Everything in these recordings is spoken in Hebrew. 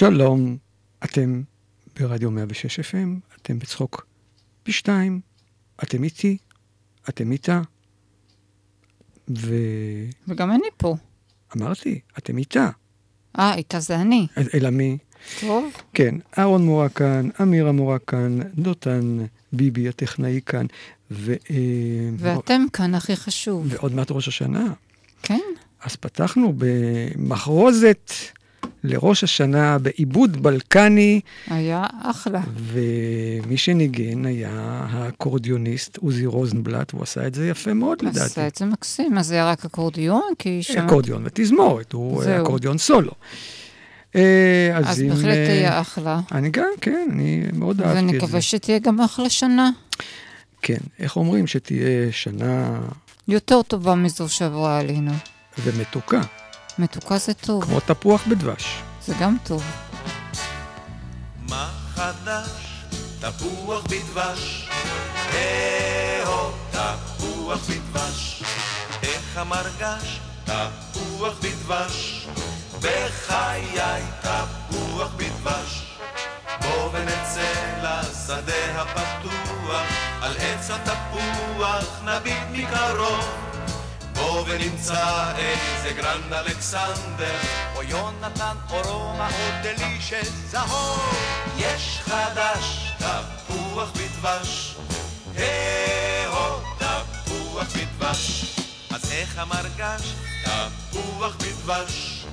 שלום, אתם ברדיו 106 FM, אתם בצחוק פי שתיים, אתם איתי, אתם איתה, ו... וגם אני פה. אמרתי, אתם איתה. אה, איתה זה אני. אלא מי? טוב. כן, אהרון מורה כאן, אמירה מורה כאן, דותן ביבי הטכנאי כאן, ו... אה, ואתם כאן, הכי חשוב. ועוד מעט ראש השנה. כן. אז פתחנו במחרוזת לראש השנה בעיבוד בלקני. היה אחלה. ומי שניגן היה האקורדיוניסט עוזי רוזנבלט, הוא עשה את זה יפה מאוד לדעתי. עשה את זה מקסים, אז זה היה רק אקורדיון? כי שם... אקורדיון ותזמורת, הוא זהו. אקורדיון סולו. אה, אז, אז בהחלט אה, היה אחלה. אני גם, כן, אני מאוד אהבתי את זה. ואני מקווה שתהיה גם אחלה שנה. כן, איך אומרים? שתהיה שנה... יותר טובה מזו שעברה עלינו. ומתוקה. מתוקה זה טוב. כמו תפוח בדבש. זה גם טוב. מה חדש? תפוח בדבש. אה-הו, תפוח בדבש. איך המרגש? תפוח בדבש. בחיי תפוח בדבש. בוא ונצא לשדה הפתוח, על עץ התפוח נביט מקרוב. בוא ונמצא איזה גרנד אלכסנדר, או יונתן או רומא או דלישס זהוב. יש חדש, תפוח בדבש, הו תפוח בדבש. אז איך המרגש? תפוח בדבש.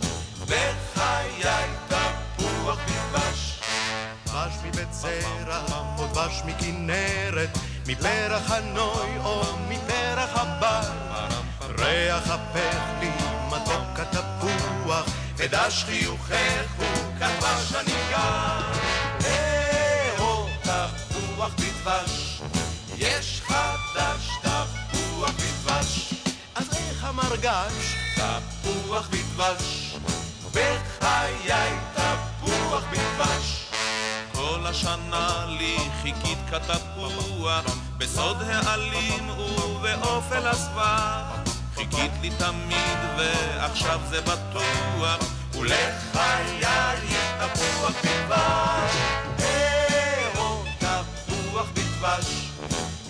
בחיי תפוח בדבש. דבש מבית זרע, או דבש מכנרת, מפרח הנוי או מפרח הבר. ריח הפך לי מתוק התפוח, ודש חיוכך הוא כדבש הניגר. הו תפוח בדבש, יש חדש תפוח בדבש. אז איך המרגש? תפוח בדבש. בחיי תפוח בדבש. כל השנה לי חיכית כתפוח, בסוד העלים ובאופל הסבר. חיכית לי תמיד ועכשיו זה בטוח, ולחיי יש תפוח בדבש. הו תפוח בדבש,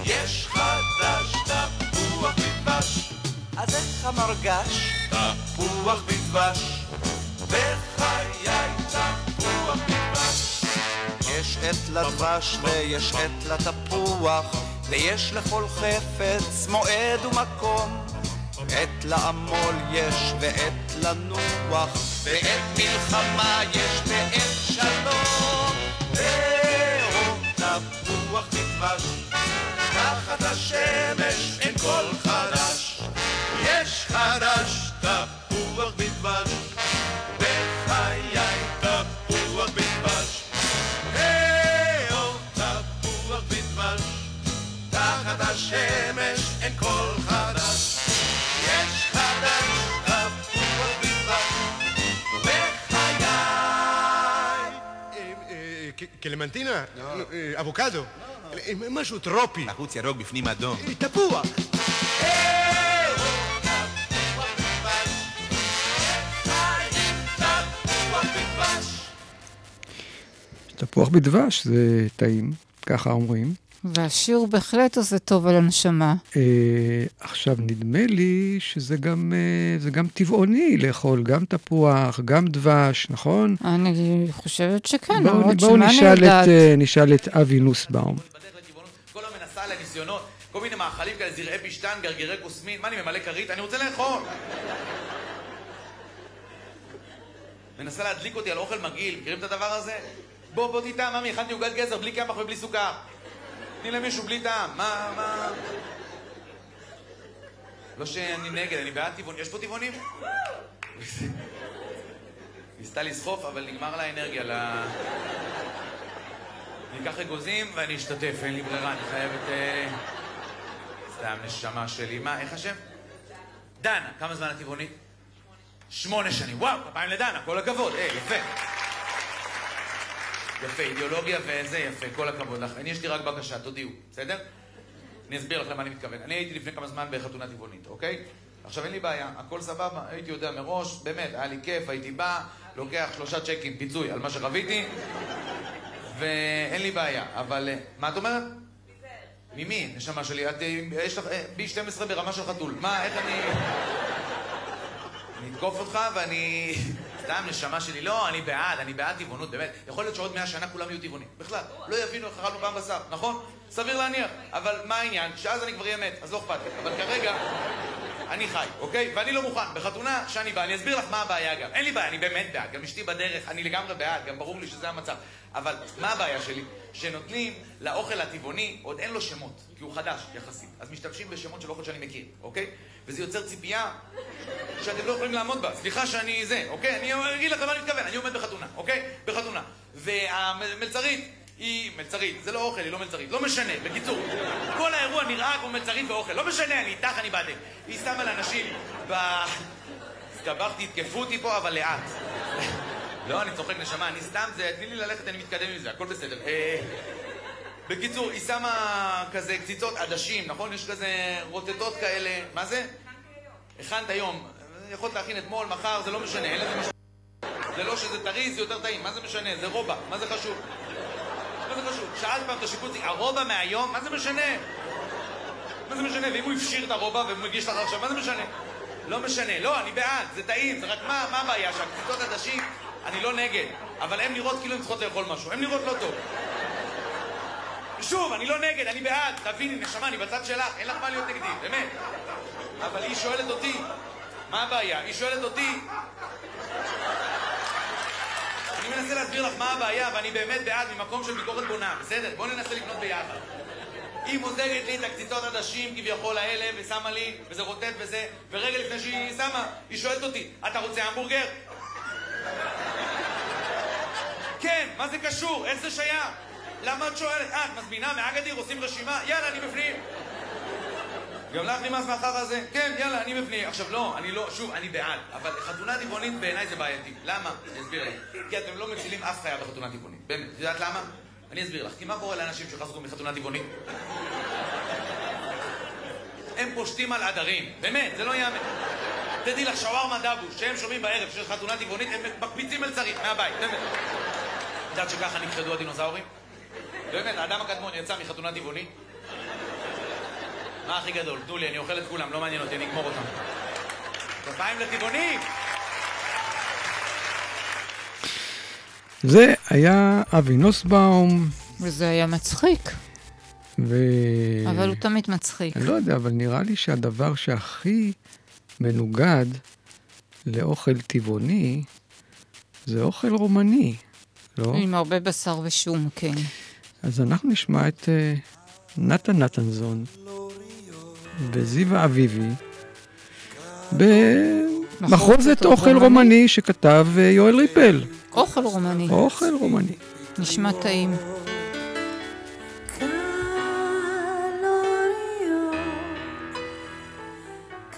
יש חדש תפוח בדבש. אז איך המרגש? תפוח בדבש. בחיי תפוח בדבש. יש עת לדבש ויש עת לתפוח, ויש לכל חפץ מועד ומקום. עת לעמול יש ועת לנוח, ועת מלחמה יש ועת שלום. והוא תפוח בדבש, תחת השמש אין כל חדש. יש חדש, קלמנטינה? אבוקדו? משהו טרופי. בחוץ ירוק בפנים אדום. תפוח. תפוח בדבש זה טעים, ככה אומרים. והשיר בהחלט עושה טוב על הנשמה. אה, עכשיו, נדמה לי שזה גם, אה, זה גם טבעוני לאכול גם תפוח, גם דבש, נכון? אני חושבת שכן, בואו למרות בואו שמה אני יודעת. את, אה, נשאל את אבי נוסבאום. כל היום מנסה עליי ניסיונות, כל מיני מאכלים כאלה, זרעי פשטן, גרגירי כוסמין, מה אני ממלא כרית? אני רוצה לאכול! מנסה להדליק אותי על אוכל מגעיל, מכירים את הדבר הזה? בוא, בוא תטעם, ממי, הכנתי עוגת גזר בלי קמח ובלי סוכר. תני למישהו בלי טעם, מה, מה... לא שאני נגד, אני בעד טבעונים. יש פה טבעונים? ניסתה לסחוף, אבל נגמר לה האנרגיה ל... אני אקח אגוזים ואני אשתתף, אין לי ברירה, אני חייבת... אה, סתם נשמה שלי. מה, איך השם? דנה, כמה זמן את טבעונית? שמונה שנים. וואו, כפיים לדנה, כל הכבוד. אה, יפה. יפה, אידיאולוגיה וזה יפה, כל הכבוד לך. אני, יש לי רק בקשה, תודיעו, בסדר? אני אסביר לך למה אני מתכוון. אני הייתי לפני כמה זמן בחתונה טבעונית, אוקיי? עכשיו אין לי בעיה, הכל סבבה, הייתי יודע מראש, באמת, היה לי כיף, הייתי בא, לוקח שלושה צ'קים פיצוי על מה שחוויתי, ואין לי בעיה, אבל... אה, מה את אומרת? ממי, נשמה שלי? את, אה, יש לך אה, בי 12 ברמה של חתול. מה, איך אני... אני אתקוף אותך ואני... סתם, נשמה שלי. לא, אני בעד, אני בעד טבעונות, באמת. יכול להיות שעוד מאה שנה כולם יהיו טבעונים. בכלל, לא יבינו איך אכלנו פעם בשר, נכון? סביר להניח. אבל מה העניין? שאז אני כבר אהיה מת, אז לא אכפת לי. אבל כרגע, אני חי, אוקיי? ואני לא מוכן. בחתונה, שאני בא, אני אסביר לך מה הבעיה גם. אין לי בעיה, אני באמת בעד. גם אשתי בדרך, אני לגמרי בעד, גם ברור לי שזה המצב. אבל מה הבעיה שלי? שנותנים לאוכל הטבעוני, עוד אין לו שמות, כי הוא חדש יחסית. אז משתמשים בשמות של אוכל שאני מכיר, אוקיי? וזה יוצר ציפייה שאתם לא יכולים לעמוד בה. סליחה שאני זה, אוקיי? אני אגיד לכם מה אני מתכוון. אני עומד בחתונה, אוקיי? בחתונה. והמלצרית היא מלצרית. זה לא אוכל, היא לא מלצרית. לא משנה, בקיצור. כל האירוע נראה כמו מלצרית ואוכל. לא משנה, אני איתך, אני בעדך. היא שמה לאנשים ב... הסתבכתי, תקפו אותי פה, אבל לאט. לא, אני צוחק נשמה, אני סתם זה, תני לי ללכת, אני מתקדם עם זה, הכל בסדר. אה, בקיצור, היא שמה כזה קציצות עדשים, נכון? יש כזה רוטטות כאלה. מה זה? הכנת היום. יכולת להכין אתמול, מחר, זה לא משנה, אין לזה משנה. זה לא שזה טרי, זה יותר טעים, מה זה משנה? זה רובה, מה זה חשוב? שאלת פעם את השיפוצניק, הרובה מהיום? מה זה משנה? מה זה משנה? ואם הוא הפשיר את הרובה ומגיש לך עכשיו, מה זה משנה? לא משנה, לא, אני בעד, זה טעים, זה רק מה, מה הבעיה? שהקציצות עדשים, אני לא נגד, אבל הן נראות כאילו הן צריכות לאכול משהו, הן נראות לא טוב. שוב, אני לא נגד, אני בעד, תביני, נשמה, אני בצד שלך, אין לך מה להיות נגדי, באמת. אבל היא שואלת אותי, מה הבעיה? היא שואלת אותי... מנסה להסביר לך מה הבעיה, ואני באמת בעד ממקום של ביקורת בונה, בסדר? בואו ננסה לקנות ביחד. היא מוזגת לי את הקציצות עדשים כביכול האלה, ושמה לי, וזה רוטט וזה, ורגע לפני שהיא שמה, היא שואלת אותי, אתה רוצה המבורגר? כן, מה זה קשור? איך זה שייך? למה את שואלת? אה, את מזמינה מאגדיר, עושים רשימה? יאללה, אני בפנים. גם לך נמאס מהחרא הזה? כן, יאללה, אני בפנים. עכשיו, לא, אני לא, שוב, אני בעד. אבל חתונה טבעונית בעיניי זה בעייתי. למה? אני אסביר לך. כי אתם לא מצילים אף חיה בחתונה טבעונית. באמת. את יודעת למה? אני אסביר לך. כי מה קורה לאנשים שחזרו מחתונה טבעונית? הם פושטים על עדרים. באמת, זה לא ייאמן. תדעי לך, שווארמה דאבו, שהם שומעים בערב של חתונה טבעונית, הם מקפיצים אל צריך, מהבית, באמת. את יודעת שככה נכחדו הדינוזאורים? באמת, האדם הקדמון יצא מחתונה טבעונית. מה הכי גדול? תנו לי, אני אוכל את כולם, לא מעניין אותי, אני אגמור אותם. כפיים לטבעונים! זה היה אבי נוסבאום, וזה היה מצחיק, ו... אבל הוא תמיד מצחיק. אני לא יודע, אבל נראה לי שהדבר שהכי מנוגד לאוכל טבעוני זה אוכל רומני, לא? עם הרבה בשר ושום, כן. אז אנחנו נשמע את uh, נתן נתנזון וזיווה אביבי במחוזת אוכל רומני שכתב uh, יואל ריפל. אוכל רומני. אוכל רומני. נשמע טעים.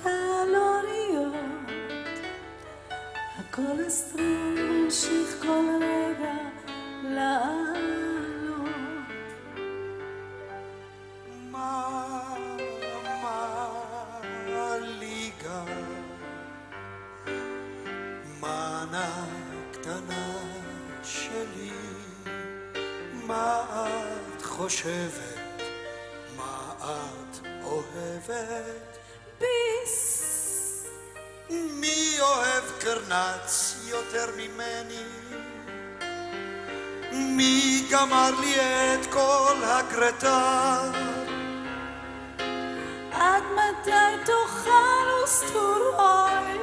קלוריות, הכולסטרול ממשיך כל רגע לעלות. חושבת? מה את אוהבת? ביס, מי אוהב קרנץ יותר ממני? מי גמר לי את כל הגרטה? עד מתי תאכל וסטורוי?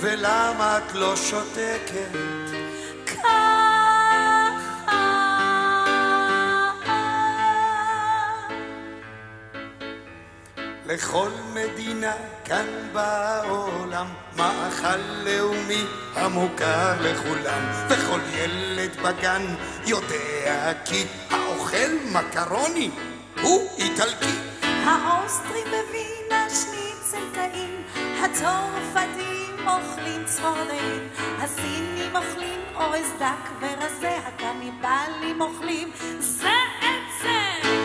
ולמה את לא שותקת? לכל מדינה כאן בעולם מאכל לאומי המוכר לכולם. וכל ילד בגן יודע כי האוכל מקרוני הוא איטלקי. האוסטרים בווינה שניצל טעים, הצרפתים אוכלים צפרדעים, הסינים אוכלים אורז דק ורזה, הקניבלים אוכלים. זה.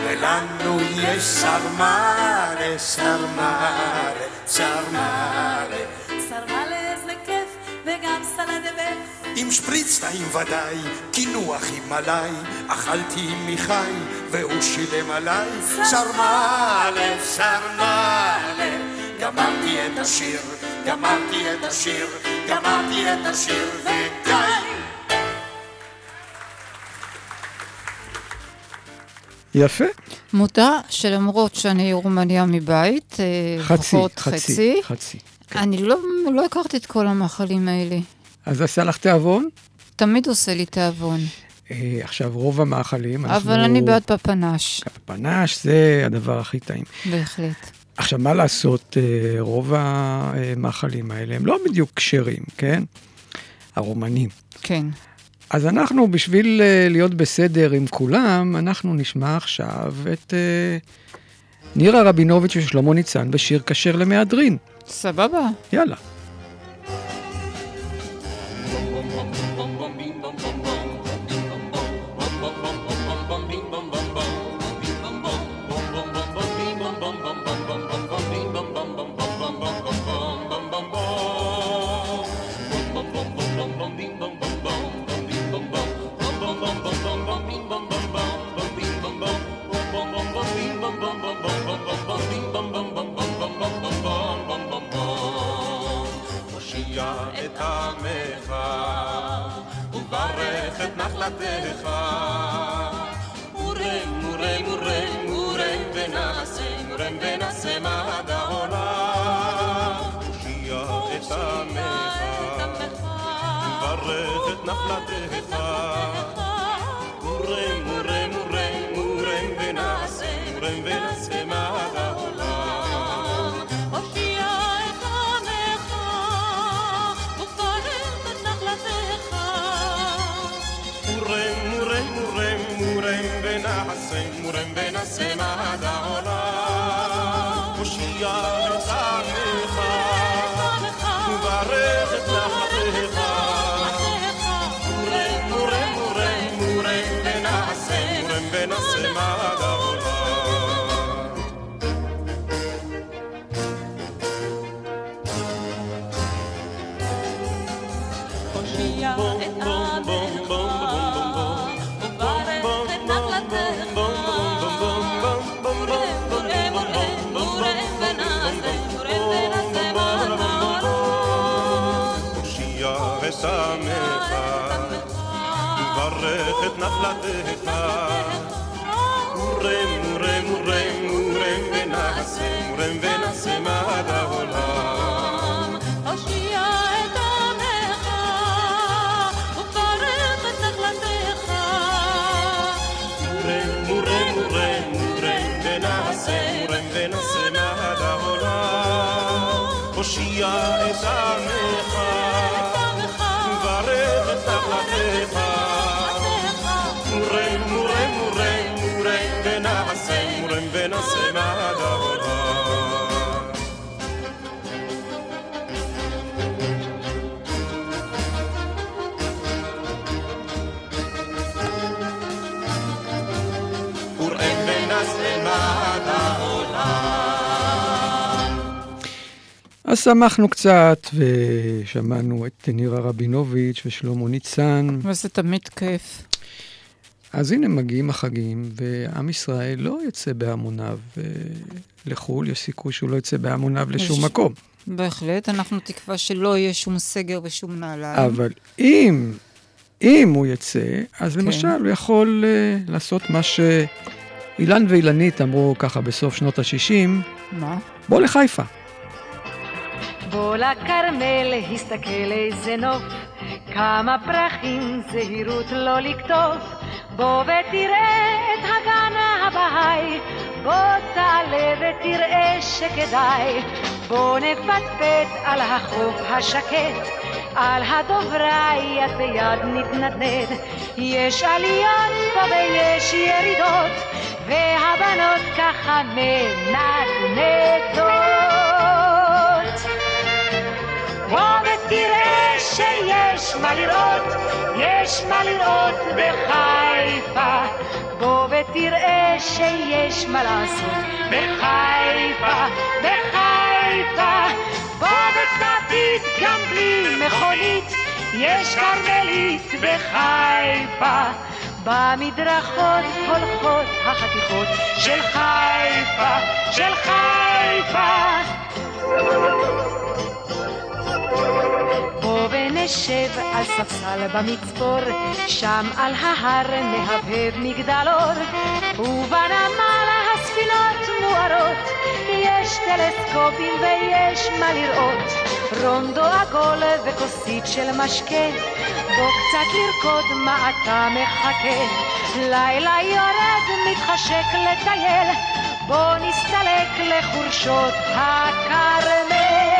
ולנו יש סרמאלה, סרמאלה, סרמאלה סרמלה זה כיף, וגם סלד ובף. עם שפריץ טעים ודאי, קינוח עם עליי, אכלתי מחי והוא שילם עליי. סרמאלה, סרמאלה, גמרתי את השיר, גמרתי את השיר, גמרתי את השיר ודי. יפה. מודה שלמרות שאני רומניה מבית, אה, חצי, לפחות חצי, חצי. אני לא, לא הכרתי את כל המאכלים האלה. אז עשה לך תיאבון? תמיד עושה לי תיאבון, אה, עכשיו, רוב המאכלים, אנחנו... אבל אני בעד פפנש, פנש זה הדבר הכי טעים. בהחלט. עכשיו, מה לעשות, אה, רוב המאכלים האלה הם לא בדיוק כשרים, כן? הרומנים. כן. אז אנחנו, בשביל אה, להיות בסדר עם כולם, אנחנו נשמע עכשיו את אה, נירה רבינוביץ' ושלמה ניצן בשיר כשר למהדרין. סבבה. יאללה. וברך את נחלתך. מורם, מורם, מורם, מורם ונעשה, מורם ונעשה מעד העולם. הושיע את עמך, וברך את נחלתך. מורם, מורם, מורם, מורם ונעשה, מורם ונעשה מעד העולם. הושיע את עמך, אז שמחנו קצת, ושמענו את נירה רבינוביץ' ושלמה ניצן. וזה תמיד כיף. אז הנה מגיעים החגים, ועם ישראל לא יצא בהמוניו לחו"ל, יש סיכוי שהוא לא יצא בהמוניו לשום יש- מקום. בהחלט, אנחנו תקווה שלא יהיה שום סגר ושום נעליים. אבל אם, אם הוא יצא, אז כן. למשל הוא יכול uh, לעשות מה שאילן ואילנית אמרו ככה בסוף שנות ה-60, מה? בוא לחיפה. בוא לכרמל, הסתכל איזה נוף, כמה פרחים, זהירות לא לקטוף. בוא ותראה את הגן הבהאי, בוא תעלה ותראה שכדאי. בוא נפטפט על החוף השקט, על הדוברה יד ביד נתנדנד. יש עליות פה ויש ירידות, והבנות ככה מנדנדות. בוא ותראה שיש מה לראות, יש מה לראות בחיפה. בוא ותראה שיש מה לעשות בחיפה, בחיפה. בוא ותביט גם בלי מכונית, יש כרמלית בחיפה. במדרכות הולכות החתיכות של חיפה, של חיפה. בוא ונשב על ספסל במצפור, שם על ההר מהבהב מגדלור, ובנמל הספינות מוארות, יש טלסקופים ויש מה לראות, רונדו עגול וכוסית של משקה, בוא קצת לרקוד מה אתה מחכה, לילה יורד מתחשק לטייל, בוא נסתלק לחורשות הכרמל.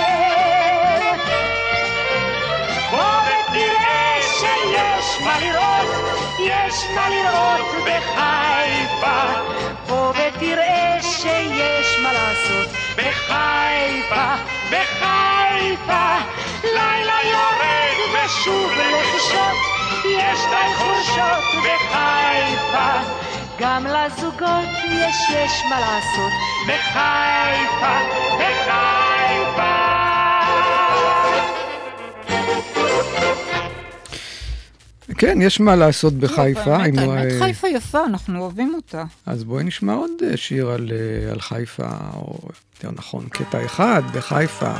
בוא ותראה שיש מה לראות, יש מה לראות בחיפה. בוא ותראה שיש מה לעשות בחיפה, בחיפה. לילה יורד ושוב לחישות, יש די חורשות בחיפה. גם לזוגות יש יש מה לעשות בחיפה, בחיפה. כן, יש מה לעשות בחיפה. לא, באמת, אם הוא, האמת, אה, חיפה יפה, אנחנו אוהבים אותה. אז בואי נשמע עוד אה, שיר על, אה, על חיפה, או יותר נכון, קטע אחד בחיפה.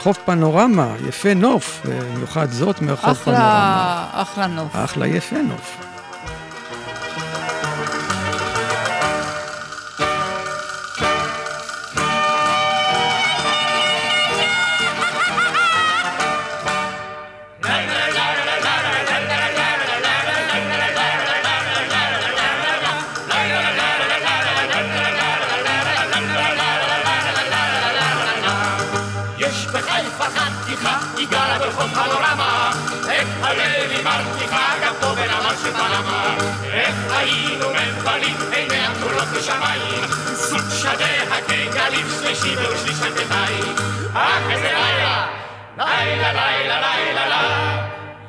חוף פנורמה, יפה נוף, במיוחד זאת מרחוב פנורמה. אחלה, אחלה נוף. אחלה יפה נוף. פנמה. איך היינו מבלים, עיניה כחולות בשמיים. סוג שדיה כגלים, שלישי ושליש כתיים. אך איזה לילה, לילה, לילה, לילה, לילה.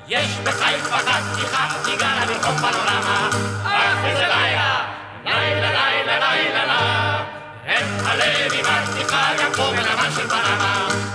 יש בחיפה חתיכה, היא גרה ברחוב פנורמה. אך איזה לילה, לילה, לילה, לילה, לילה. איך הלב היא מרתיחה, גם פה בנמל של פנמה.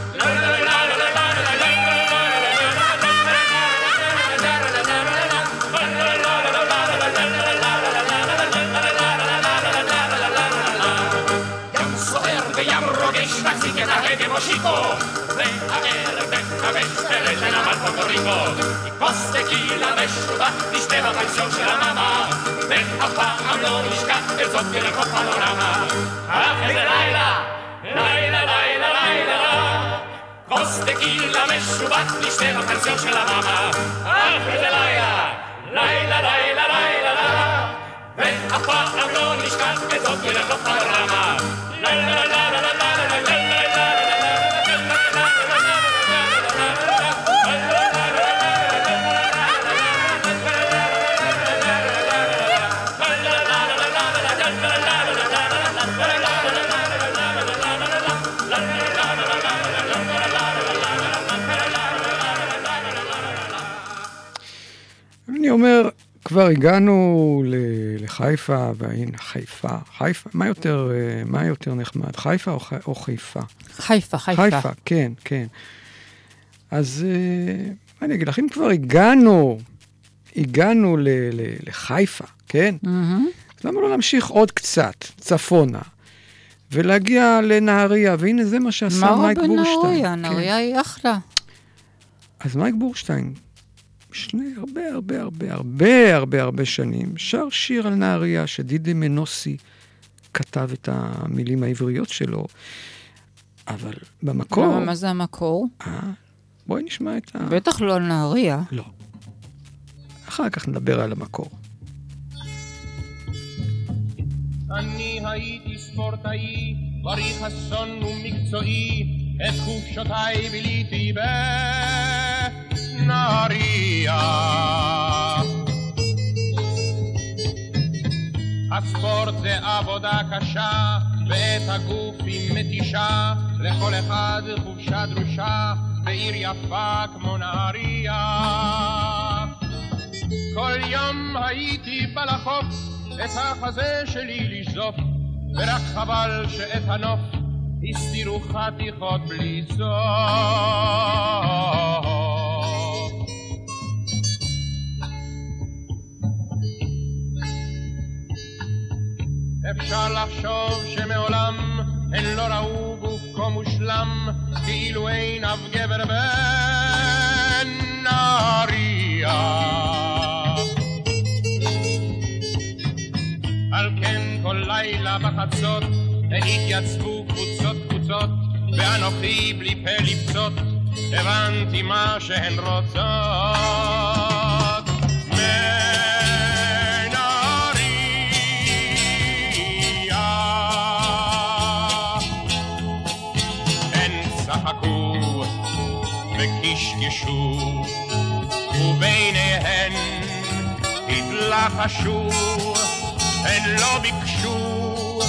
והערב מחמש תרד לנמל פוטוריקו. כוס טקילה משובח, נשתה בפנסיון של המאמה, ואף פעם לא נשכח את זאת מרחוב פנורמה. אך איזה לילה, לילה, לילה, לילה, כוס טקילה משובח, נשתה בפנסיון של המאמה. אך איזה לילה, לילה, לילה, לילה, לילה, ואף פעם לא נשכח את זאת מרחוב פנורמה. לילה, לילה, לילה, לילה, אומר, כבר הגענו לחיפה, והנה חיפה, חיפה, מה יותר, אה, מה יותר נחמד, חיפה או, או חיפה? חיפה, חיפה. חיפה, כן, כן. אז אה, מה אני אגיד לך, אם כבר הגענו, הגענו ל- ל- לחיפה, כן? מהמם. אז למה לא להמשיך עוד קצת, צפונה, ולהגיע לנהריה, והנה זה מה שעשה מה רע מייק בורשטיין. בנהריה? כן. נהריה היא אחלה. אז מייק בורשטיין, שני הרבה הרבה הרבה הרבה הרבה הרבה שנים, שר שיר על נהריה שדידי מנוסי כתב את המילים העבריות שלו, אבל במקור... למה, מה זה המקור? אה, בואי נשמע את ה... בטח לא נהריה. לא. אחר כך נדבר על המקור. אני הייתי ספורטאי, בריא חסון ומקצועי, את חופשותיי ביליתי בנהריה. הספורט זה עבודה קשה, ואת הגוף היא מתישה, לכל אחד חופשה דרושה, בעיר יפה כמו נהריה. כל יום הייתי בא לחוף, את החזה שלי לשזוף, ורק חבל שאת הנוף הסתירו חתיכות בלי סוף. אפשר לחשוב שמעולם הן לא ראו גוף כה מושלם, כאילו אין אף גבר בנהריה. על כן כל לילה בחצות הן התייצבו קבוצות קבוצות, ואנוכי בלי פה לפצות, הבנתי מה שהן רוצות. וקשקשו, וביניהן התלחשו, הן לא ביקשו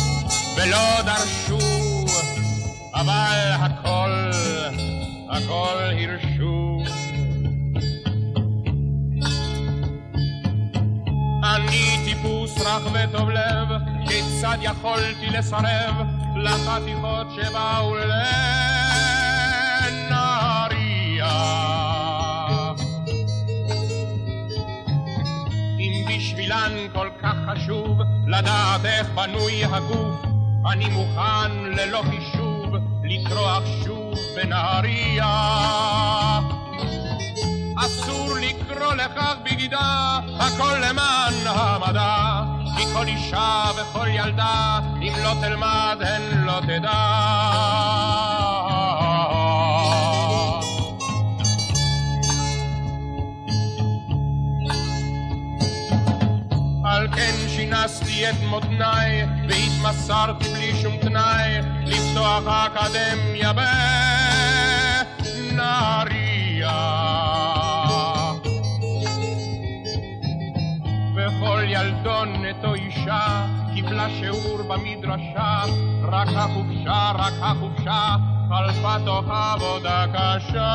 ולא דרשו, אבל הכל, הכל הרשו. אני טיפוס רך וטוב לב, כיצד יכולתי לסרב לחתיכות שבאו לנהריה? חשוב לדעת איך בנוי הגוף, אני מוכן ללא חישוב לטרוח שוב בנהריה. אסור לקרוא לכך בגידה, הכל למען המדע. כי כל אישה וכל ילדה, אם לא תלמד הן לא תדע. שינסתי את מותניי, והתמסרתי בלי שום תנאי, לפתוח אקדמיה בנהריה. וכל ילדון נטו אישה, קיבלה שיעור במדרשה, רק החופשה, רק החופשה, חלפה תוך עבודה קשה.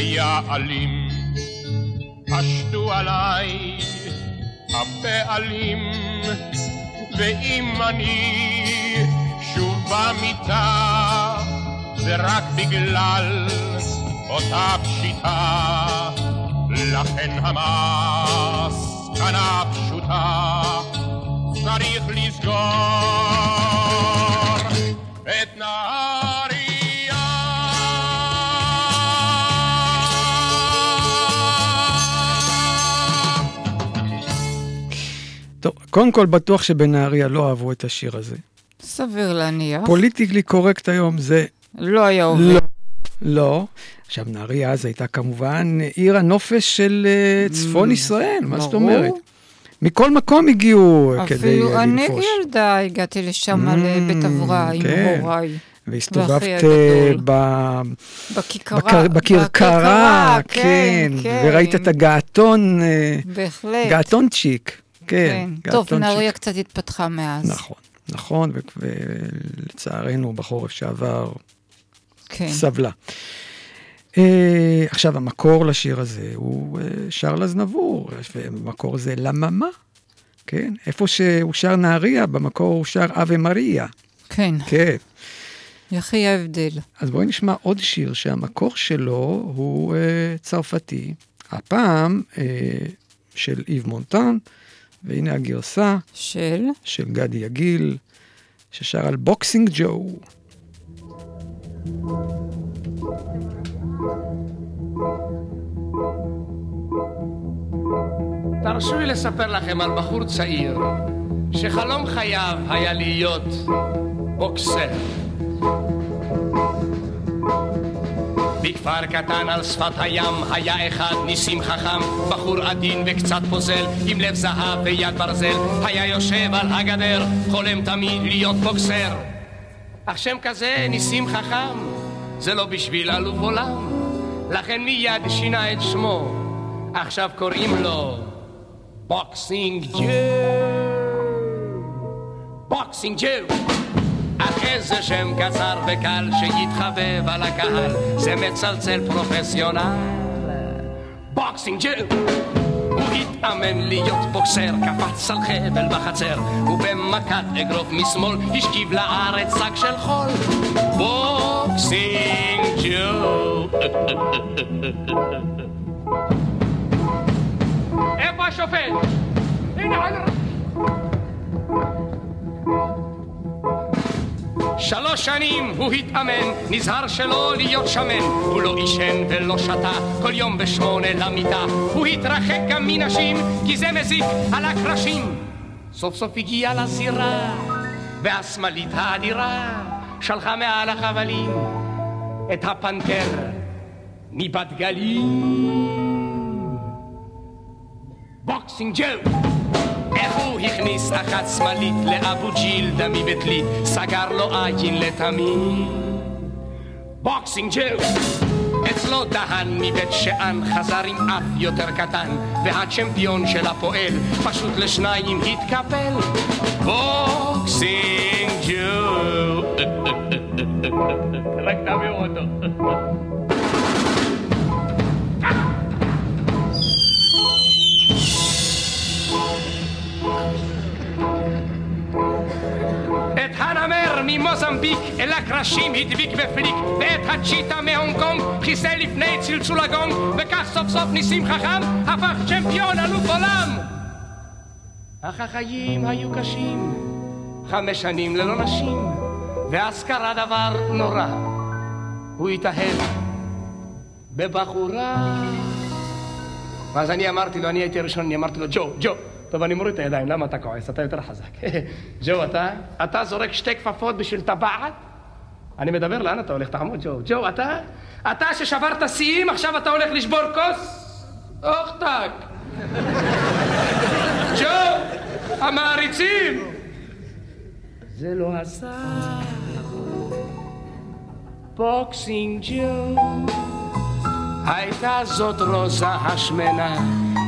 היה אלים, פשטו עליי הבעלים, ואם אני שוב במיטה, זה רק בגלל אותה פשיטה, לכן המסקנה פשוטה, צריך לסגור טוב, קודם כל בטוח שבנהריה לא אהבו את השיר הזה. סביר להניח. פוליטיקלי קורקט היום זה לא היה עובר. לא. לא. עכשיו, נהריה אז הייתה כמובן עיר הנופש של אה, צפון ישראל, מה זאת. אומרת? מכל מקום הגיעו אה, כדי אפילו אה, אני לנפוש. ילדה הגעתי לשם Mm, לבית הבראה עם כן. הוריי. והסתובבת אה. ב... בכיכרה. בכרכרה, כן, כן. וראית את הגעתון, אה, בהחלט. געתונצ'יק, כן, כן. טוב, געתונצ'יק. נהריה קצת התפתחה מאז. נכון, נכון, ולצערנו בחורף שעבר כן. סבלה. אה, עכשיו, המקור לשיר הזה הוא אה, שר לזנבור, והמקור זה לממה, כן? איפה שהוא שר נהריה, במקור הוא שר אבה מריה. כן. כן. יחי ההבדל. אז בואי נשמע עוד שיר שהמקור שלו הוא אה, צרפתי, הפעם אה, של איב מונטן, והנה הגרסה של? של גדי יגיל, ששר על בוקסינג ג'ו. תרשו לי לספר לכם על בחור צעיר שחלום חייו היה להיות בוקסר. בכפר קטן על שפת הים היה אחד ניסים חכם, בחור עדין וקצת פוזל, עם לב זהב ויד ברזל, היה יושב על הגדר, חולם תמיד להיות בוקסר. אך שם כזה, ניסים חכם, זה לא בשביל אלוף עולם, לכן מיד שינה את שמו, עכשיו קוראים לו בוקסינג ג'ו. בוקסינג ג'ו. איזה שם קצר וקל שיתחבב על הקהל, זה מצלצל פרופסיונל. בוקסינג ג'ו. הוא התאמן להיות בוקסר, קפץ על חבל בחצר, ובמכת אגרוף משמאל השכיב לארץ שק של חול. בוקסינג ג'ו. איפה השופט? הנה על... שלוש שנים הוא התאמן, נזהר שלא להיות שמן. הוא לא עישן ולא שתה, כל יום בשמונה למיטה. הוא התרחק גם מנשים, כי זה מזיק על הקרשים. סוף סוף הגיע לזירה, והשמאלית האדירה שלחה מעל החבלים את הפנתר מבת גלים. בוקסינג ג'ו! איך הוא הכניס אחת שמאלית לאבו ג'ילדה מבית ליד, סגר לו עין לתמיד. בוקסינג ג'ו! אצלו דהן מבית שאן חזר עם אף יותר קטן, והצ'מפיון של הפועל פשוט לשניים התקפל. בוקסינג ג'ו! רק תביאו אותו. ממוזמביק אל הקרשים הדביק בפליק ואת הצ'יטה מהונג קונג חיסל לפני צלצול הגונג וכך סוף סוף ניסים חכם הפך צ'מפיון אלוף עולם. אך החיים היו קשים חמש שנים ללא נשים ואז קרה דבר נורא. הוא התאהב בבחורה. ואז אני אמרתי לו, אני הייתי הראשון, אני אמרתי לו, ג'ו, ג'ו, טוב, אני מוריד את הידיים, למה אתה כועס? אתה יותר חזק. ג'ו, אתה, אתה זורק שתי כפפות בשביל טבעת? אני מדבר, לאן אתה הולך? תעמוד, ג'ו. ג'ו, אתה, אתה ששברת שיאים, עכשיו אתה הולך לשבור כוס? אוכטק. ג'ו, המעריצים. זה לא עזר. בוקסינג ג'ו. הייתה זאת רוזה השמנה,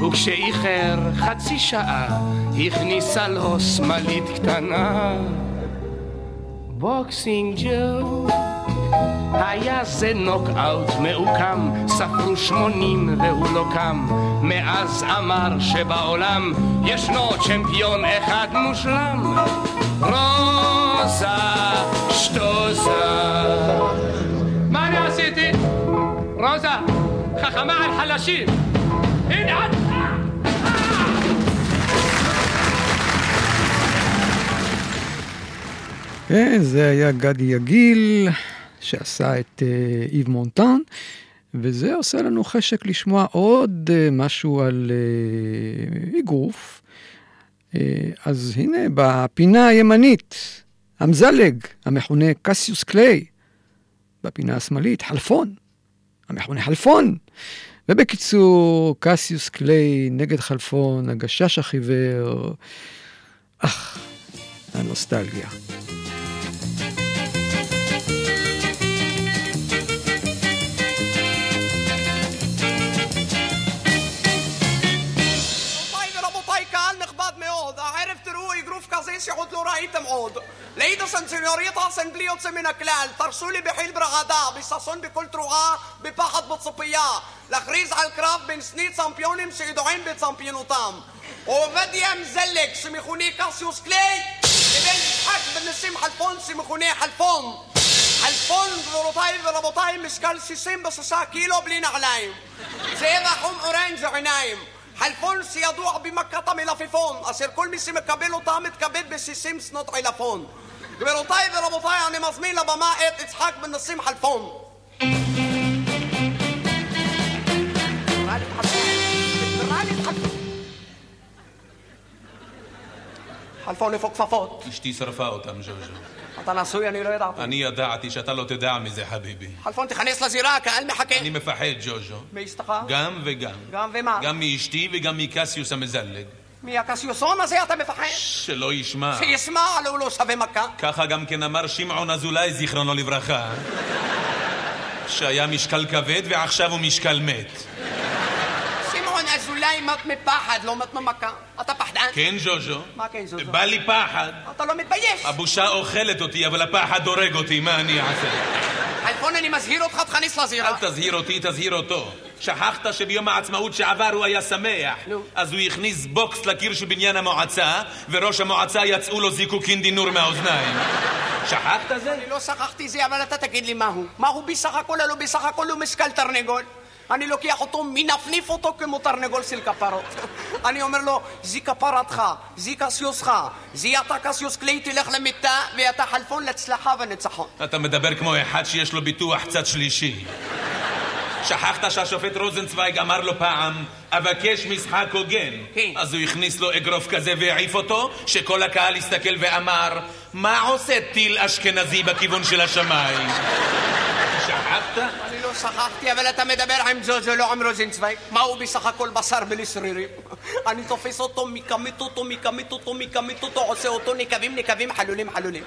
וכשאיחר חצי שעה, הכניסה לו שמאלית קטנה. בוקסינג ג'ו היה זה נוקאוט מעוקם, ספרו שמונים והוא לא קם. מאז אמר שבעולם ישנו צ'מפיון אחד מושלם. רוזה שטוזה. מה אני עשיתי? רוזה, חכמה על חלשים. הנה את! כן, זה היה גדי יגיל, שעשה את אה, איב מונטן, וזה עושה לנו חשק לשמוע עוד אה, משהו על אה, אגרוף. אה, אז הנה, בפינה הימנית, המזלג, המכונה קסיוס קליי, בפינה השמאלית, חלפון, המכונה חלפון. ובקיצור, קסיוס קליי נגד חלפון, הגשש החיוור, אך, הנוסטלגיה. שעוד לא ראיתם עוד. Ladies and סניוריטס בלי יוצא מן הכלל, תרשו לי בחיל ברעדה, בששון בכל תרועה, בפחד בציפייה, להכריז על קרב בין שני צמפיונים שידועים בצמפיונותם. עובדיה מזלג, שמכונה קסיוס קליי, לבין יצחק בן ניסים חלפון, שמכונה חלפון. חלפון, גבירותיי ורבותיי, משקל 66 קילו בלי נעליים. צבע חום אורנג' עיניים. חלפון שידוע במכת המלפפון, אשר כל מי שמקבל אותה מתכבד בשישים שנות עילפון. גבירותיי ורבותיי, אני מזמין לבמה את יצחק בן נסים חלפון. חלפון איפה כפפות? אשתי שרפה אותם, ז'וז'ו. אתה נשוי? אני לא ידעתי. אני ידעתי שאתה לא תדע מזה, חביבי. חלפון תיכנס לזירה, הקהל מחכה. אני מפחד, ג'וז'ו. מאשתך? גם וגם. גם ומה? גם מאשתי וגם מקסיוס המזלג. מהקסיוסון הזה אתה מפחד? שלא ישמע. שישמע, הלא הוא לא שווה מכה. ככה גם כן אמר שמעון אזולאי, זיכרונו לברכה. שהיה משקל כבד ועכשיו הוא משקל מת. אזולאי מת מפחד, לא מת ממכה. אתה פחדן? כן, ז'וז'ו. מה כן, זוזו? בא לי פחד. אתה לא מתבייש. הבושה אוכלת אותי, אבל הפחד הורג אותי, מה אני אעשה? חלפון, אני מזהיר אותך, תכניס לזירה. אל תזהיר אותי, תזהיר אותו. שכחת שביום העצמאות שעבר הוא היה שמח. אז הוא הכניס בוקס לקיר של בניין המועצה, וראש המועצה יצאו לו זיקוקין דינור מהאוזניים. שכחת זה? אני לא שכחתי זה, אבל אתה תגיד לי מהו. מהו בסך הכל? הלוא בסך הכל הוא משקל תרנגול. אני לוקח אותו, מנפניף אותו כמו תרנגול של כפרות. אני אומר לו, זי כפרתך, זי קסיוסך, זי אתה קסיוס קליי תלך למיטה, ואתה חלפון להצלחה וניצחון. אתה מדבר כמו אחד שיש לו ביטוח צד שלישי. שכחת שהשופט רוזנצוויג אמר לו פעם, אבקש משחק הוגן. כן. אז הוא הכניס לו אגרוף כזה והעיף אותו, שכל הקהל הסתכל ואמר, מה עושה טיל אשכנזי בכיוון של השמיים? שכחת? אני לא שכחתי, אבל אתה מדבר עם זוזו, לא עם רוזנצוויג. מהו בסך הכל בשר בלי שרירים? אני תופס אותו, מכמת אותו, מכמת אותו, מכמת אותו, עושה אותו נקבים, נקבים, חלולים, חלולים.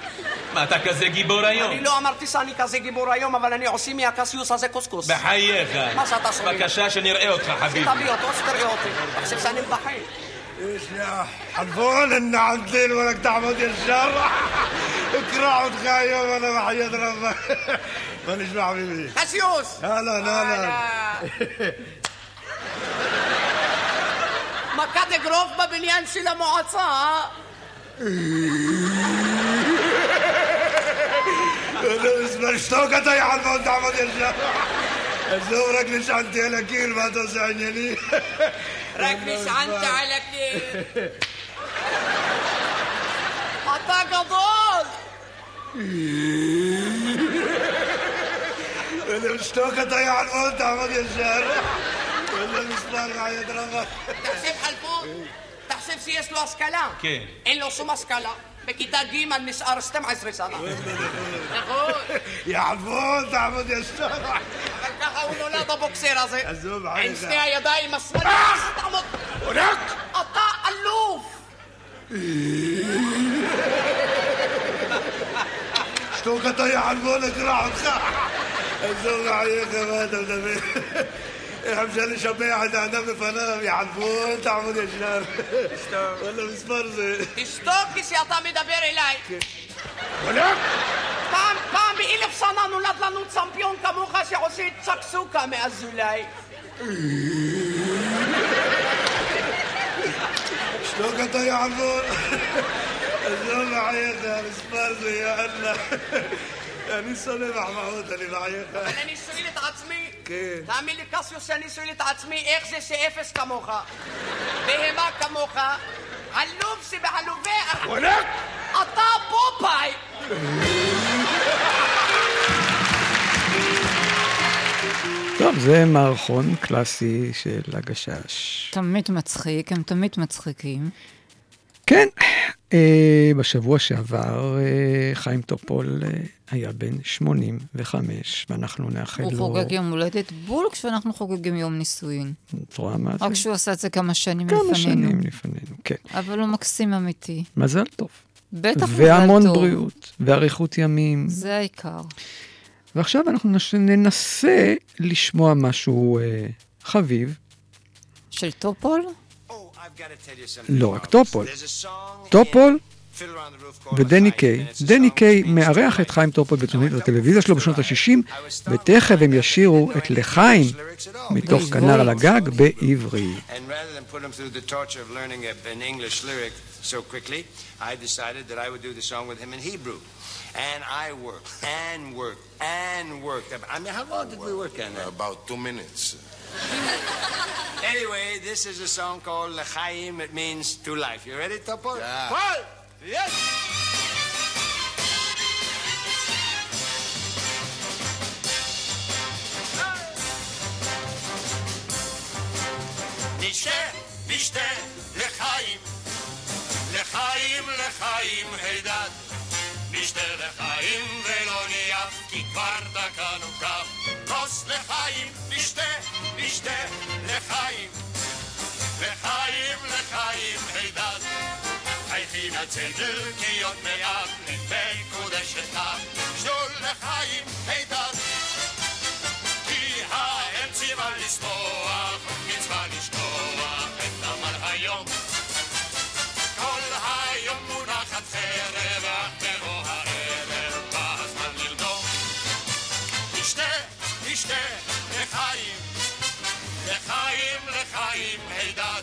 מה, אתה כזה גיבור היום? אני לא אמרתי שאני כזה גיבור היום, אבל אני עושה מהקסיוס הזה קוסקוס. בחייך. מה שאתה שומע? בבקשה שנראה אותך, חביבי. תביא אותו, שתראה אותי. אתה חושב שאני מבחין? إيش يا حلفون ان عندين ولك تعمد يا الشر اكرع وتخايم أنا بحية ربك من دعوه حبيبي خسيوس هلا هلا ما كاد جروف ما بنيانش لا أنا مش مشتوقه يا حلفون تعمد يا الشر زورك مش عندي على كيل ما توزعني لي ركنش عن عندي على كيل حتى قضول اللي مشتوكه ضيع الموت تعمل يا الشهر اللي مصدر طالع يضربك تحسب حلفون تحسب سياس اس لوس كلام كي إن لو سوماس كلام בכיתה ג' נשאר 12 שנה. נכון. يا حلفون تعمد يا شباب אבל ככה הוא נולד הבוקסר הזה. עזוב, עם עליך. שני הידיים השמאליות. תעמוד. אתה אלוף! اشتوك انت يا حلفون اقرع الزوج عليك ما انت איך אפשר לשבח את האדם בפניו, יעלבון, תעמוד ישר. תשתוק. וואלה, מספר זה. תשתוק כשאתה מדבר אליי. כן. וואלה? פעם, פעם באלף שנה נולד לנו צמפיון כמוך שעושה צקסוקה מאזולאי. שתוק אתה יעלבון. עזוב בחייך, המספר זה, יא אללה. אני שונא מחמאות, אני מעייך. אבל אני שואל את עצמי, כן. תאמין לי קסיוס שאני שואל את עצמי איך זה שאפס כמוך, בהמה כמוך, עלוב שבעלובי... וואלכ! אתה פופאי! טוב, זה מערכון קלאסי של הגשש. תמיד מצחיק, הם תמיד מצחיקים. כן, אה, בשבוע שעבר אה, חיים טופול אה, היה בן 85, ואנחנו נאחל הוא לו... חוגג יום הולדת בול כשאנחנו חוגגים יום נישואין. את רואה מה זה? רק שהוא עשה את זה כמה שנים כמה לפנינו. שנים לפנינו, כן. אבל הוא מקסים אמיתי. מזל טוב. בטח מזל והמון טוב. בריאות, ואריכות ימים. זה העיקר. ועכשיו אנחנו. ננסה לשמוע משהו אה, חביב. של טופול? לא רק טופול. טופול ודני קיי. דני קיי מארח את חיים טופול בתוכנית הטלוויזיה שלו בשנות ה-60, ותכף הם ישירו את לחיים מתוך כנר על הגג בעברי. And rather than put them through the torture of learning a, an English lyric so quickly, I decided that I would do the song with him in Hebrew. And I worked and worked and worked. I mean, how long did we work on that? About two minutes. Anyway, this is a song called L'chaim. It means to life. You ready, Topol? Yeah. Paul! Yes! נשתה, נשתה, לחיים, לחיים, לחיים, הידד. נשתה לחיים ולא נייף, כי כבר דקנו כף. כוס לחיים, נשתה, נשתה, לחיים. לחיים, לחיים, הידד. חייכי נצדל, כי עוד מעט נדמה קודשת כך. שתול לחיים, הידד. כי האמצעים על לשמוח, מצווה לשכוח את עמל היום. כל היום מונחת חרב, נשתה, לחיים, לחיים, לחיים, הידד.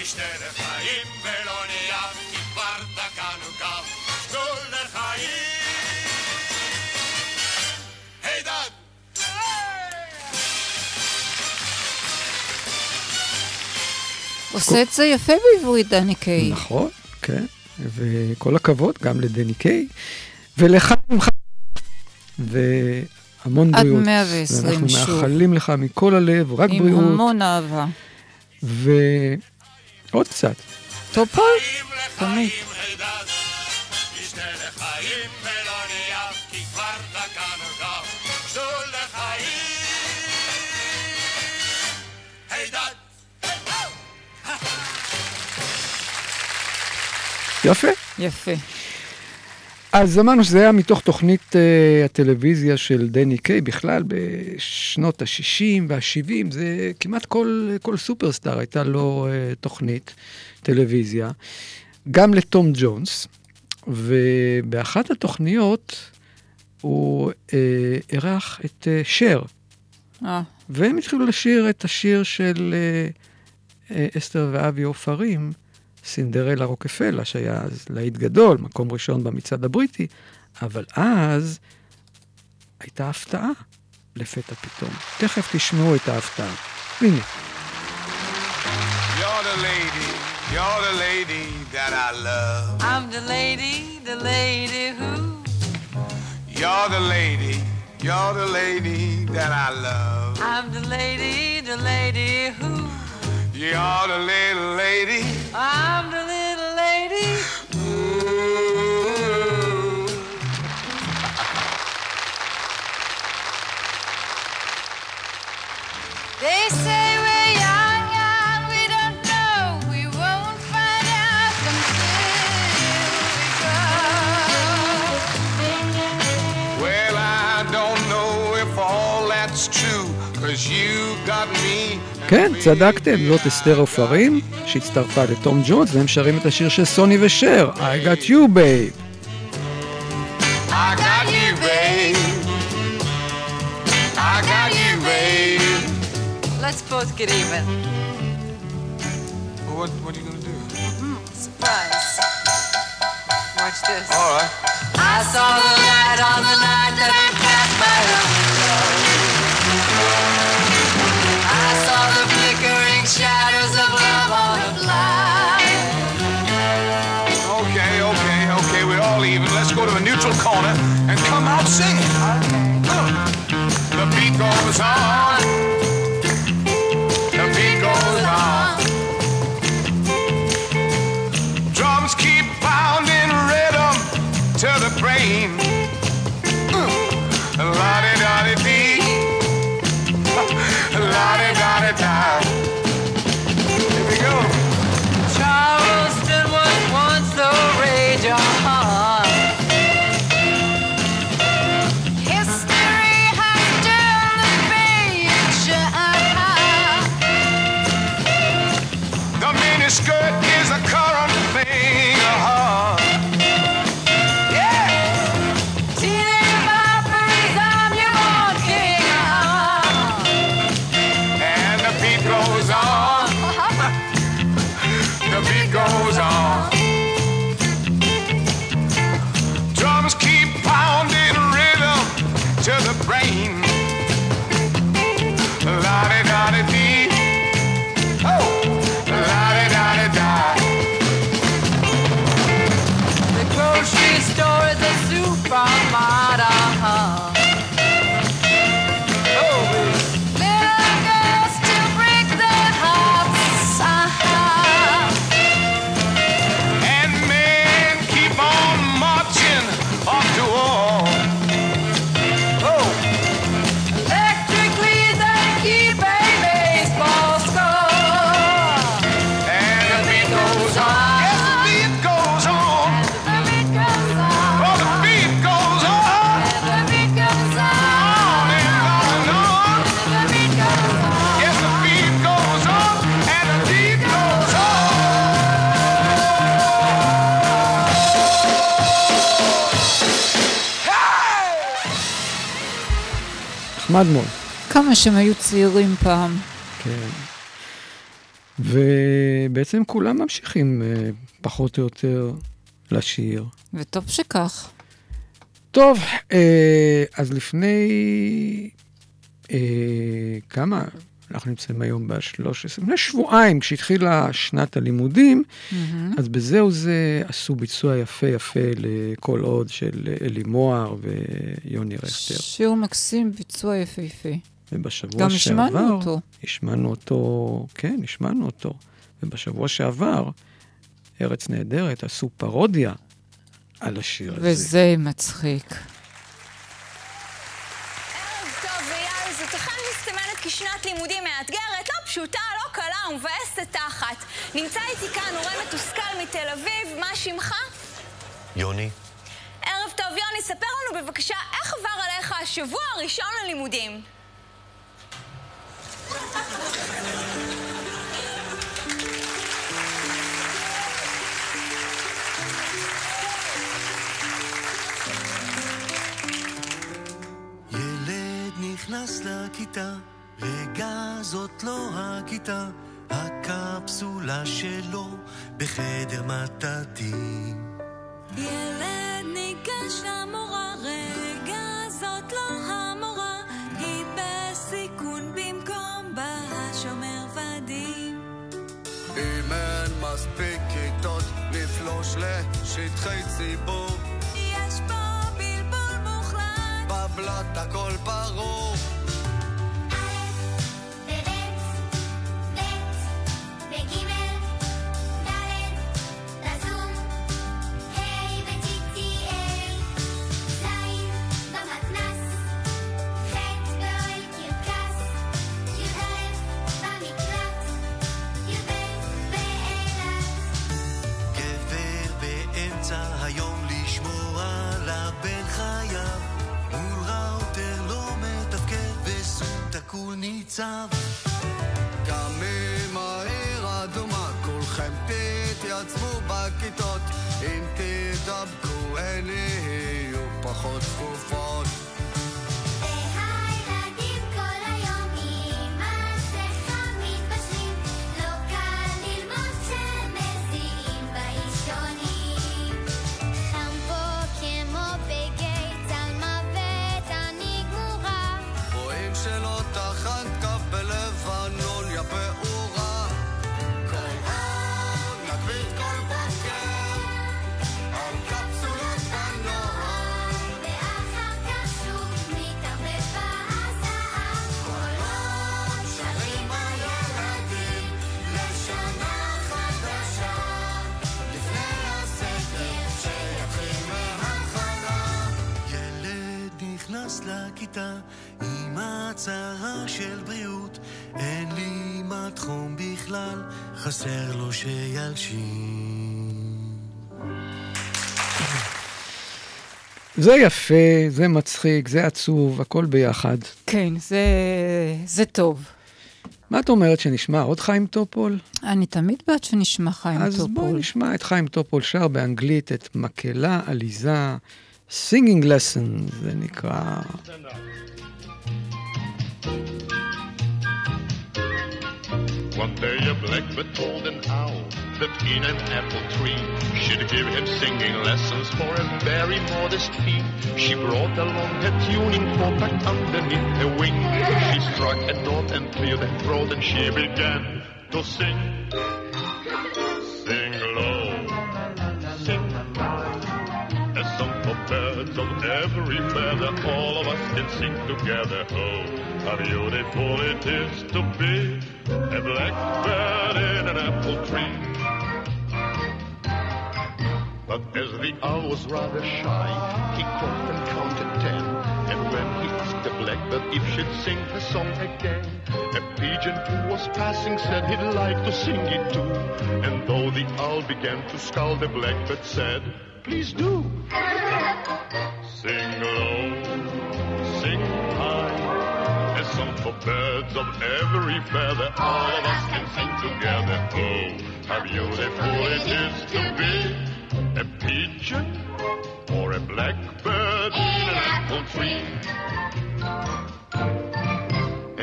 נשתה לחיים ולא נהיה, כי כבר דקנו כף. שתו לחיים, הידד. עושה את זה יפה בעברית, דני קיי. נכון, כן, וכל הכבוד גם לדני קיי, ולחיים חיים, והמון עד בריאות. 120 ואנחנו שוב. מאחלים לך מכל הלב, רק עם בריאות, המון אהבה. ועוד קצת. טופול? תמיד. יפה. יפה. אז אמרנו שזה היה מתוך תוכנית uh, הטלוויזיה של דני קיי, בכלל בשנות ה-60 וה-70, זה כמעט כל, כל סופרסטאר הייתה לו uh, תוכנית טלוויזיה, גם לתום ג'ונס, ובאחת התוכניות הוא uh, אירח את uh, שר, אה, והם התחילו לשיר את השיר של uh, uh, אסתר ואבי עופרים, סינדרלה רוקפלה, שהיה אז להיט גדול, מקום ראשון במצעד הבריטי, אבל אז הייתה הפתעה לפתע פתאום. תכף תשמעו את ההפתעה. הנה. You're the lady, you're the lady that I love. I'm the lady, the lady who. You're the lady, you're the lady that I love. I'm the lady, the lady who. You're the little lady. I'm the little lady. Mm-hmm. They say כן, צדקתם, זאת אסתר עופרים, שהצטרפה לתום ג'ונס, והם שרים את השיר של סוני ושר, I got you babe. I got you, babe. I got you, babe. Let's both get even. What, what are you gonna do? Mm, surprise. Watch this. All right. I saw the light on the night that you Let's go to a neutral corner and come out singing. Okay. The beat goes on. נחמד מאוד. כמה שהם היו צעירים פעם. כן. ובעצם כולם ממשיכים אה, פחות או יותר לשיר. וטוב שכך. טוב, אה, אז לפני אה, כמה, אנחנו נמצאים היום ב-13, לפני שבועיים, כשהתחילה שנת הלימודים, מהמם. אז בזהו זה עשו ביצוע יפה יפה לכל עוד של אלי מוהר ויוני רכטר. שיר מקסים, ביצוע יפהפה. ובשבוע גם שעבר... השמענו אותו. השמענו אותו, כן, השמענו אותו. ובשבוע שעבר, ארץ נהדרת, עשו פרודיה על השיר הזה. וזה מצחיק. טוב, ויאל, זאת אכן מסתמנת כשנת לימודים מאתגרת, לא פשוטה, לא קלה ומבאסת תחת. נמצא איתי כאן הורה מתוסכל מתל אביב, מה שמך? יוני, ערב טוב, יוני, ספר לנו בבקשה איך עבר עליך השבוע הראשון ללימודים. ילד נכנס לכיתה, רגע זאת לא הכיתה, הקפסולה שלו בחדר מטאטי. ילד ניגש למורה, רגע זאת לא המורה, היא בסיכון במקום בה שומר ודים. אם אין מספיק כיתות, לפלוש לשטחי ציבור. יש פה בלבול מוחלט. בבלת הכל ברור. ניצב קמים העיר אדומה, כולכם תתייצבו בכיתות. אם תדבקו, הן יהיו פחות צפופות. לכיתה עם הצהרה של בריאות אין לי מד חום בכלל, חסר לו שילשין. זה יפה, זה מצחיק, זה עצוב, הכל ביחד. כן, זה, זה טוב. מה את אומרת, שנשמע עוד חיים טופול? אני תמיד בעד שנשמע חיים אז טופול. בואי נשמע את חיים טופול שר באנגלית את מקהלה עליזה, singing lesson, זה נקרא. One day a blackbird told an owl that in an apple tree she'd give him singing lessons for a very modest fee. She brought along her tuning fork tucked underneath her wing. She struck a note and cleared her throat and she began to sing. Sing low, sing birds of every feather. All of us can sing together. Oh, how beautiful it is to be a blackbird in an apple tree. But as the owl was rather shy, he coughed and counted ten. And when he asked the blackbird if she'd sing her song again, a pigeon who was passing said he'd like to sing it too. And though the owl began to scowl, the blackbird said, Please do. Sing low, sing high, a song for birds of every feather. All of us can sing together. Oh, how beautiful it is to be a pigeon or a blackbird in an apple tree.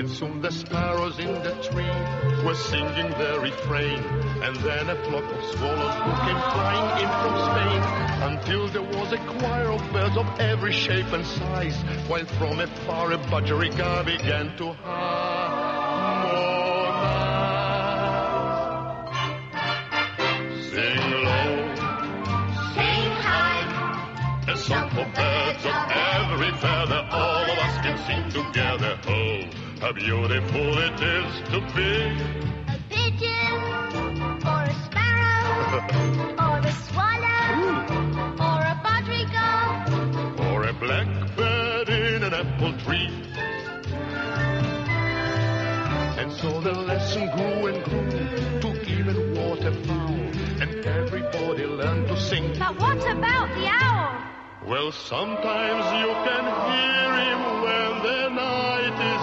And soon the sparrows in the tree were singing their refrain. And then a flock of swallows who came flying in from Spain. Until there was a choir of birds of every shape and size. While from afar a budgerigar began to harmonize. Sing low, sing high, a song for birds of every feather. All of us can sing together. Oh, how beautiful it is to be A pigeon or a sparrow or a swallow or a budgerigar. or a blackbird in an apple tree. And so the lesson grew and grew to even waterfowl, and everybody learned to sing. But what about the owl? Well, sometimes you can hear him when the night is.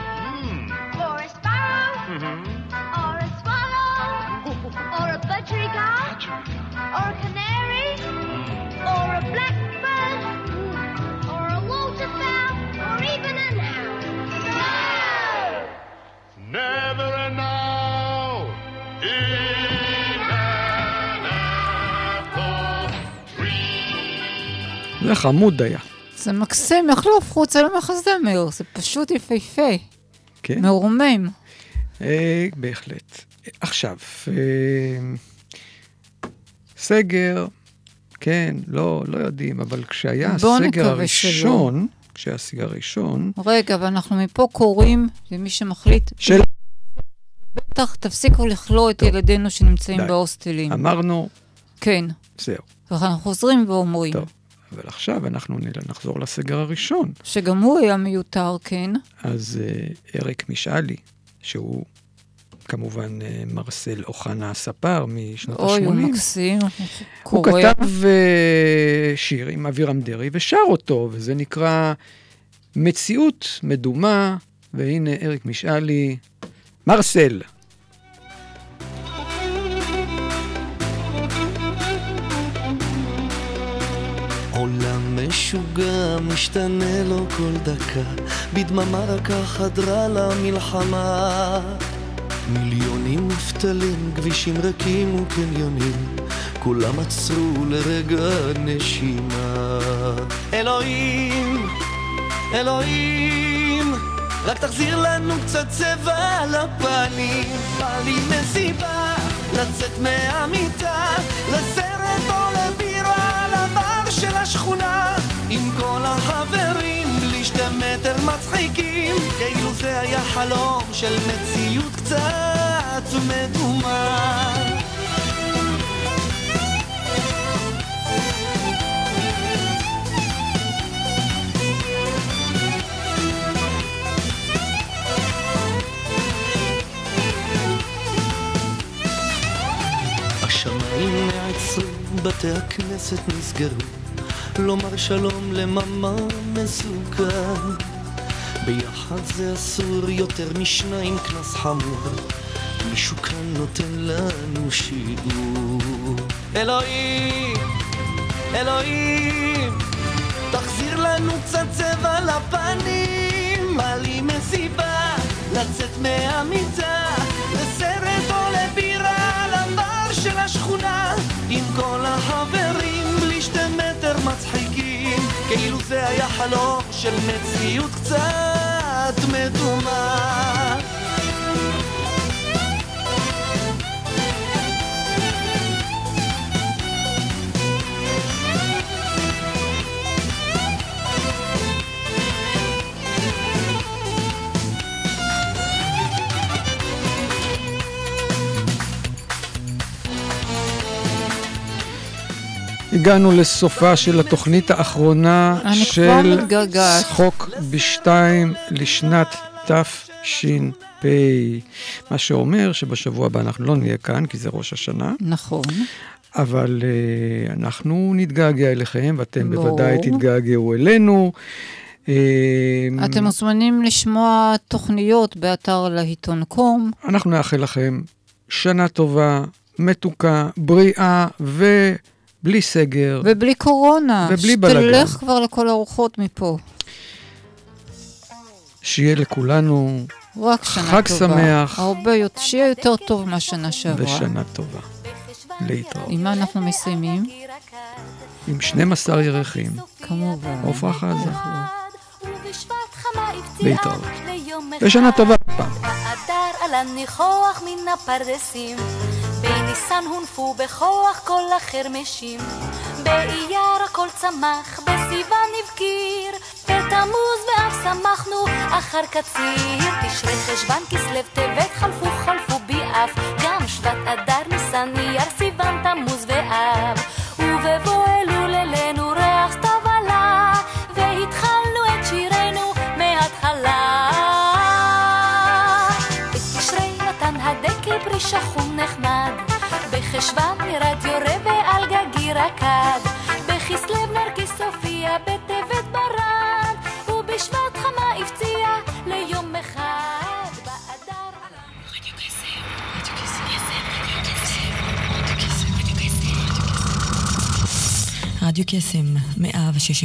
זה חמוד היה. זה מקסים, איך לא הפכו את זה למחזמר? זה פשוט יפהפה. כן. מרומם. אה, בהחלט. עכשיו, אה, סגר, כן, לא, לא יודעים, אבל כשהיה הסגר הראשון, כשהיה הסגר הראשון, רגע, ואנחנו מפה קוראים למי שמחליט, של... בטח תפסיקו לכלוא את ילדינו שנמצאים די. בהוסטלים. אמרנו, כן. זהו. ואנחנו חוזרים ואומרים. טוב. אבל עכשיו אנחנו נחזור לסגר הראשון. שגם הוא היה מיותר, כן. אז אה, אריק משאלי, שהוא כמובן אה, מרסל אוחנה הספר משנות ה-80. אוי, הוא מקסים. הוא קורא. כתב אה, שיר עם אבירם דרעי ושר אותו, וזה נקרא מציאות מדומה, והנה אריק משאלי, מרסל. עולם משוגע, משתנה לו כל דקה, בדממה רכה חדרה למלחמה. מיליונים מובטלים, כבישים ריקים וקניונים, כולם עצרו לרגע נשימה. אלוהים, אלוהים, רק תחזיר לנו קצת צבע על הפנים. בא לי מסיבה, לצאת מהמיטה, לסרט של השכונה. עם כל החברים, בלי שתי מטר מצחיקים, כאילו זה היה חלום של מציאות קצת מדומה. השמיים נעצרו, בתי הכנסת נסגרו, לומר שלום למאמה מסוכן. ביחד זה אסור יותר משניים קנס חמור, מישהו כאן נותן לנו שיעור. אלוהים, אלוהים, תחזיר לנו קצת צבע לפנים, בא לי מסיבה, לצאת מהמיטה, לסרט או לבירה הבר של השכונה, עם כל מטר מצחיקים, כאילו זה היה חלום של מציאות קצת מדומה. הגענו לסופה של התוכנית האחרונה של. צחוק בשתיים לשנת תש"פ. מה שאומר שבשבוע הבא אנחנו לא נהיה כאן, כי זה ראש השנה. נכון. אבל uh, אנחנו נתגעגע אליכם, ואתם ברור. בוודאי תתגעגעו אלינו. Uh, אתם מוזמנים לשמוע תוכניות באתר להיטון קום. אנחנו נאחל לכם שנה טובה, מתוקה, בריאה ובלי סגר. ובלי קורונה. ובלי בלאגן. שתלך כבר לכל הרוחות מפה. שיהיה לכולנו רק שנה חג טובה. שמח. הרבה יותר, שיהיה יותר טוב מהשנה שעברה. ושנה טובה. להתראות. עם מה אנחנו מסיימים? עם 12 ירחים. כמובן. עפרה חזה. להתראות. ושנה טובה פעם. באדר על הניחוח מן הפרדסים, בניסן הונפו בכוח כל החרמשים, באייר הכל צמח, בסיוון הבקיר, בתמוז ואף שמחנו אחר קציר, תשרי חשוון כסלו טבת חלפו חלפו ביעף, גם שבט אדר ניסן אייר סיוון תמוז ואב, ובבוא אלול אלינו ריח סתיו עלה, והתחלנו את שירנו מההתחלה. בתשרי נתן הדקל פרי שחום נחמד, בחשוון ירד יורה ועל גגי רקד, בכסלו נרקיס הופיע, בטבת ברד, ובשבט חמה הפציע ליום אחד. באדר רדיו קסם, 106